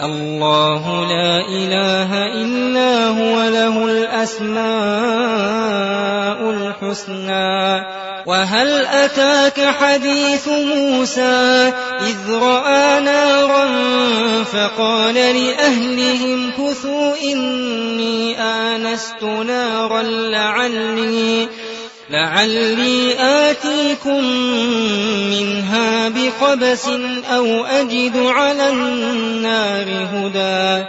الله لا إله إلا هو له الأسماء الحسنى. وهل أتاك حديث موسى إذ رأى نارا فقال لأهلهم كثوا إني آنست نارا لعلي لعلي آتيكم منها بقبس أو أجد على النار هدى.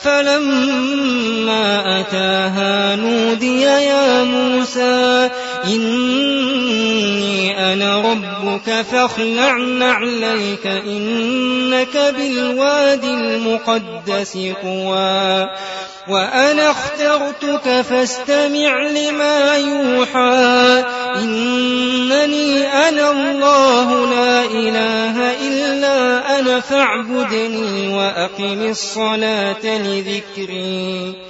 فلما أتاها نودي يا موسى إني أنا ربك فاخلع نعليك إنك بالوادي المقدس طوى. وأنا اخترتك فاستمع لما يوحى. إنني أنا الله لا إله إلا أنا فاعبدني وأقم الصلاة لذكري.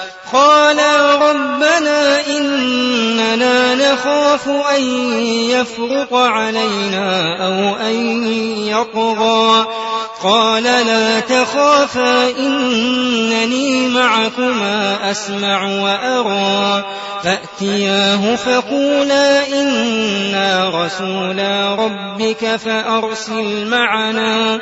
قالا ربنا إننا نخاف أن يفرط علينا أو أن يطغى قال لا تخافا إنني معكما أسمع وأرى. فأتياه فقولا إنا رسولا ربك فأرسل معنا.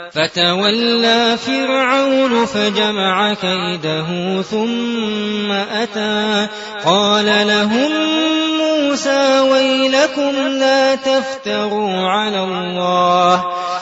فتولى فرعون فجمع كيده ثم أتى. قال لهم موسى ويلكم لا تفتروا على الله.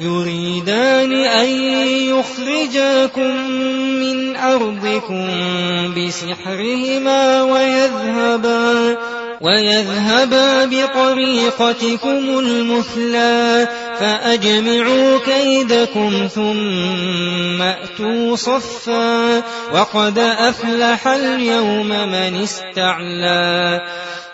يريدان أن يخرجاكم من أرضكم بسحرهما ويذهبا ويذهبا بطريقتكم المثلى فأجمعوا كيدكم ثم أتوا صفا وقد أفلح اليوم من استعلى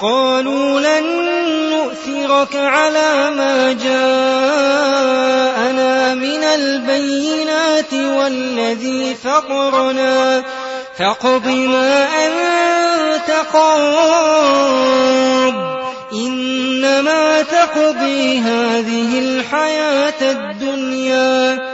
قالوا لن نؤثرك على ما جاءنا من البينات والذي فطرنا فاقض ما أنت قاض إنما تقضي هذه الحياة الدنيا.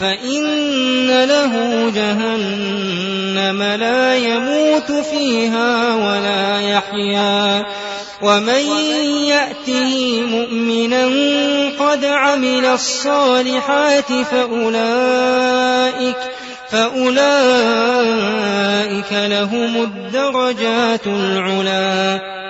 فإن له جهنم لا يموت فيها ولا يحيا. ومن يأته مؤمنا قد عمل الصالحات فأولئك فأولئك لهم الدرجات العلا.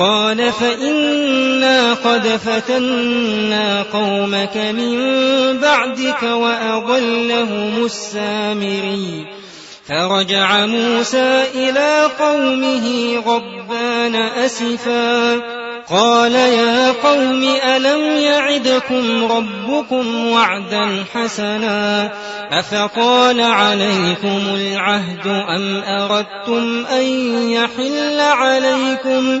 قال فإنا قد فتنا قومك من بعدك وأضلهم السامري. فرجع موسى إلى قومه غضبان أسفا. قال يا قوم ألم يعدكم ربكم وعدا حسنا؟ أفطال عليكم العهد أم أردتم أن يحل عليكم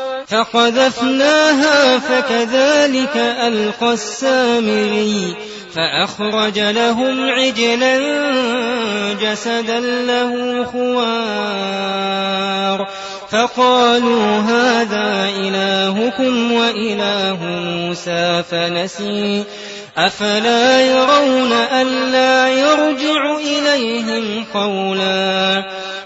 فقذفناها فكذلك ألقى السامري فأخرج لهم عجلا جسدا له خوار فقالوا هذا إلهكم وإله موسى فنسي أفلا يرون ألا يرجع إليهم قولا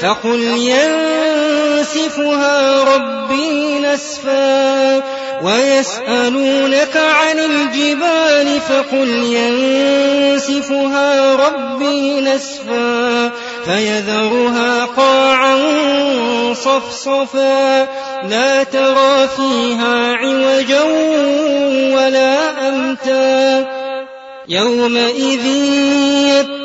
فقل ينسفها ربي نسفا ويسألونك عن الجبال فقل ينسفها ربي نسفا فيذرها قاعا صفصفا لا ترى فيها عوجا ولا أمتا يومئذ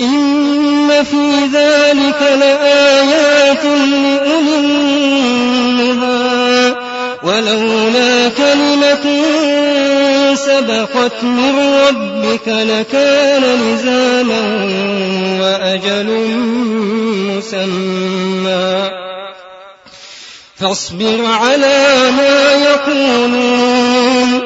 إن في ذلك لآيات لأولي النهى. ولولا كلمة سبقت من ربك لكان لزاما وأجل مسمى. فاصبر على ما يقولون.